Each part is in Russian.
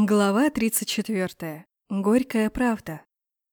Глава 34. Горькая правда.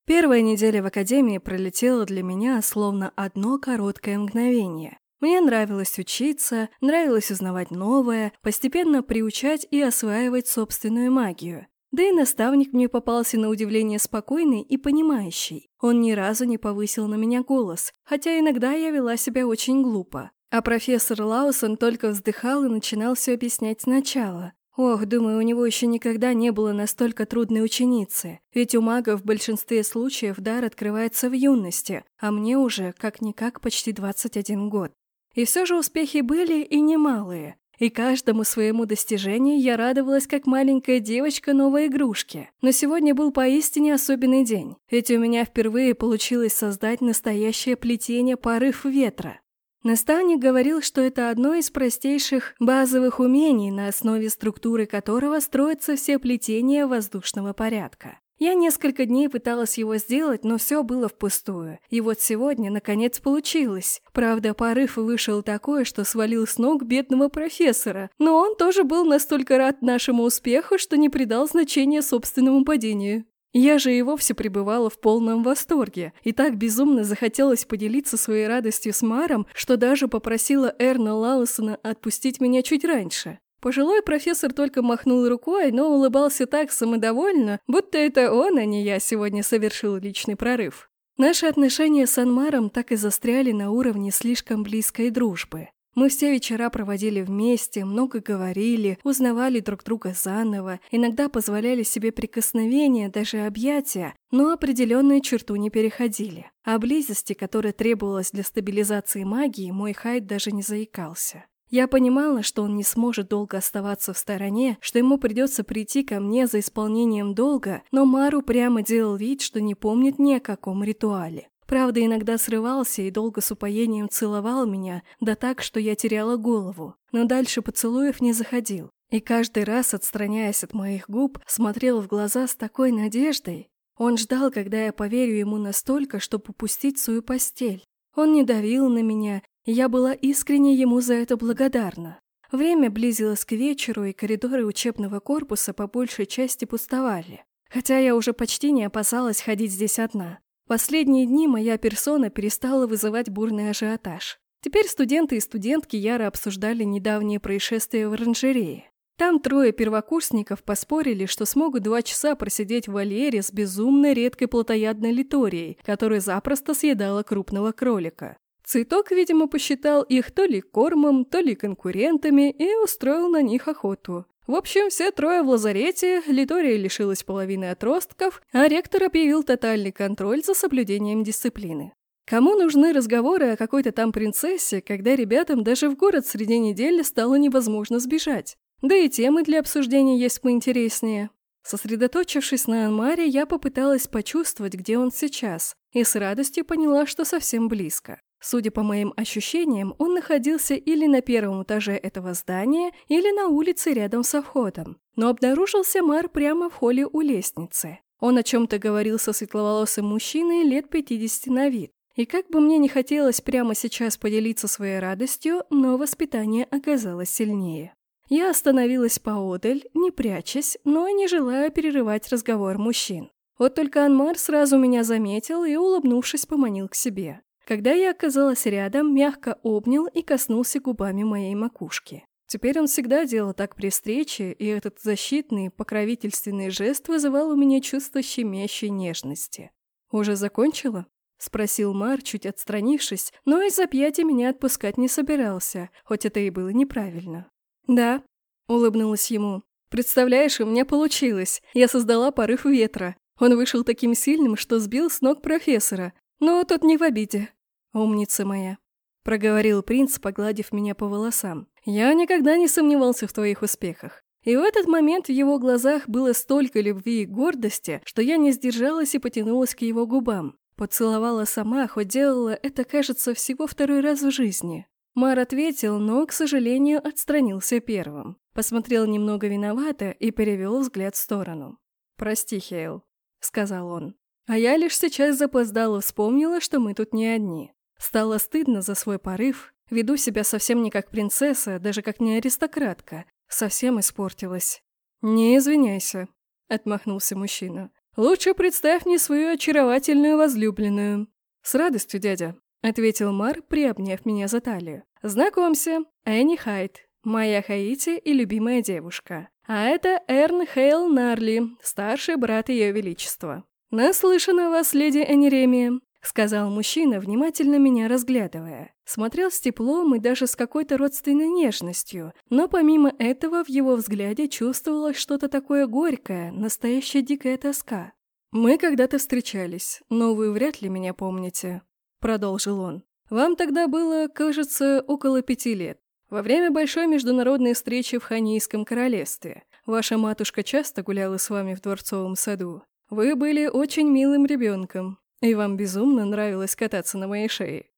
Первая неделя в академии пролетела для меня словно одно короткое мгновение. Мне нравилось учиться, нравилось узнавать новое, постепенно приучать и осваивать собственную магию. Да и наставник мне попался на удивление спокойный и понимающий. Он ни разу не повысил на меня голос, хотя иногда я вела себя очень глупо. А профессор Лаусон только вздыхал и начинал все объяснять сначала. Ох, думаю, у него еще никогда не было настолько трудной ученицы. Ведь у мага в большинстве случаев дар открывается в юности, а мне уже, как-никак, почти 21 год. И все же успехи были и немалые. И каждому своему достижению я радовалась, как маленькая девочка новой игрушки. Но сегодня был поистине особенный день. Ведь у меня впервые получилось создать настоящее плетение порыв ветра. Наставник говорил, что это одно из простейших базовых умений, на основе структуры которого строятся все плетения воздушного порядка. Я несколько дней пыталась его сделать, но все было впустую. И вот сегодня, наконец, получилось. Правда, порыв вышел такой, что свалил с ног бедного профессора. Но он тоже был настолько рад нашему успеху, что не придал значения собственному падению. Я же и вовсе пребывала в полном восторге, и так безумно захотелось поделиться своей радостью с Маром, что даже попросила Эрна Лаусона отпустить меня чуть раньше. Пожилой профессор только махнул рукой, но улыбался так самодовольно, будто это он, а не я, сегодня совершил личный прорыв. Наши отношения с Анмаром так и застряли на уровне слишком близкой дружбы. Мы все вечера проводили вместе, много говорили, узнавали друг друга заново, иногда позволяли себе прикосновения, даже объятия, но определенную черту не переходили. О близости, которая требовалась для стабилизации магии, мой Хайд даже не заикался. Я понимала, что он не сможет долго оставаться в стороне, что ему придется прийти ко мне за исполнением долга, но Мару прямо делал вид, что не помнит ни о каком ритуале. Правда, иногда срывался и долго с упоением целовал меня, да так, что я теряла голову. Но дальше поцелуев не заходил. И каждый раз, отстраняясь от моих губ, смотрел в глаза с такой надеждой. Он ждал, когда я поверю ему настолько, чтобы упустить свою постель. Он не давил на меня, и я была искренне ему за это благодарна. Время близилось к вечеру, и коридоры учебного корпуса по большей части пустовали. Хотя я уже почти не опасалась ходить здесь одна. Последние дни моя персона перестала вызывать бурный ажиотаж. Теперь студенты и студентки яро обсуждали недавние происшествия в оранжерее. Там трое первокурсников поспорили, что смогут два часа просидеть в вольере с безумно редкой плотоядной литорией, которая запросто съедала крупного кролика. Цветок, видимо, посчитал их то ли кормом, то ли конкурентами и устроил на них охоту. В общем, все трое в лазарете, Литория лишилась половины отростков, а ректор объявил тотальный контроль за соблюдением дисциплины. Кому нужны разговоры о какой-то там принцессе, когда ребятам даже в город среди недели стало невозможно сбежать? Да и темы для обсуждения есть поинтереснее. Сосредоточившись на Анмаре, я попыталась почувствовать, где он сейчас, и с радостью поняла, что совсем близко. Судя по моим ощущениям, он находился или на первом этаже этого здания, или на улице рядом со входом. Но обнаружился Мар прямо в холле у лестницы. Он о чем-то говорил со светловолосым мужчиной лет 50 на вид. И как бы мне не хотелось прямо сейчас поделиться своей радостью, но воспитание оказалось сильнее. Я остановилась поодаль, не прячась, но не желая перерывать разговор мужчин. Вот только Анмар сразу меня заметил и, улыбнувшись, поманил к себе. Когда я оказалась рядом, мягко обнял и коснулся губами моей макушки. Теперь он всегда делал так при встрече, и этот защитный, покровительственный жест вызывал у меня чувство щемящей нежности. «Уже закончила?» — спросил Мар, чуть отстранившись, но из объятия меня отпускать не собирался, хоть это и было неправильно. «Да», — улыбнулась ему. «Представляешь, у меня получилось. Я создала порыв ветра. Он вышел таким сильным, что сбил с ног профессора. Но тот не в обиде. «Умница моя», — проговорил принц, погладив меня по волосам. «Я никогда не сомневался в твоих успехах». И в этот момент в его глазах было столько любви и гордости, что я не сдержалась и потянулась к его губам. Поцеловала сама, хоть делала это, кажется, всего второй раз в жизни. Мар ответил, но, к сожалению, отстранился первым. Посмотрел немного виновато и перевел взгляд в сторону. «Прости, Хейл», — сказал он. А я лишь сейчас запоздала вспомнила, что мы тут не одни. Стало стыдно за свой порыв, веду себя совсем не как принцесса, даже как не аристократка. Совсем испортилась. «Не извиняйся», — отмахнулся мужчина. «Лучше представь мне свою очаровательную возлюбленную». «С радостью, дядя», — ответил Мар, приобняв меня за талию. «Знакомься, Энни Хайт, моя Хаити и любимая девушка. А это Эрн Хейл Нарли, старший брат Ее Величества». «Наслышана вас, леди Энеремия», — сказал мужчина, внимательно меня разглядывая. Смотрел с теплом и даже с какой-то родственной нежностью, но помимо этого в его взгляде чувствовалось что-то такое горькое, настоящая дикая тоска. «Мы когда-то встречались, но вы вряд ли меня помните», — продолжил он. «Вам тогда было, кажется, около пяти лет. Во время большой международной встречи в Ханийском королевстве. Ваша матушка часто гуляла с вами в дворцовом саду. Вы были очень милым ребенком, и вам безумно нравилось кататься на моей шее.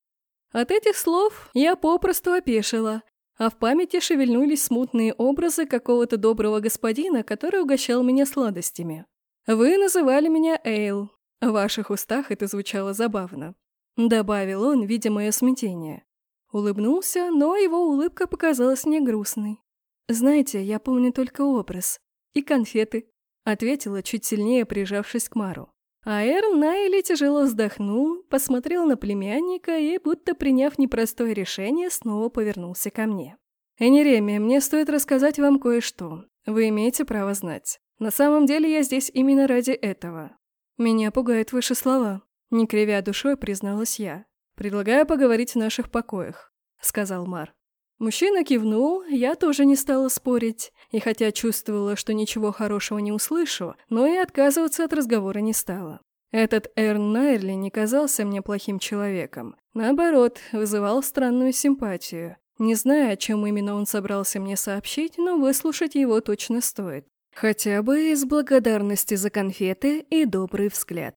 От этих слов я попросту опешила, а в памяти шевельнулись смутные образы какого-то доброго господина, который угощал меня сладостями. Вы называли меня Эйл. В ваших устах это звучало забавно. Добавил он, видя мое смятение. Улыбнулся, но его улыбка показалась мне грустной. Знаете, я помню только образ. И конфеты. Ответила, чуть сильнее прижавшись к Мару. А Эрн Найли тяжело вздохнул, посмотрел на племянника и, будто приняв непростое решение, снова повернулся ко мне. «Энеремия, мне стоит рассказать вам кое-что. Вы имеете право знать. На самом деле я здесь именно ради этого. Меня пугают ваши слова», — не кривя душой призналась я. «Предлагаю поговорить в наших покоях», — сказал Мар. Мужчина кивнул, я тоже не стала спорить, и хотя чувствовала, что ничего хорошего не услышу, но и отказываться от разговора не стала. Этот Эрн Найрли не казался мне плохим человеком. Наоборот, вызывал странную симпатию. Не знаю, о чем именно он собрался мне сообщить, но выслушать его точно стоит. Хотя бы из благодарности за конфеты и добрый взгляд.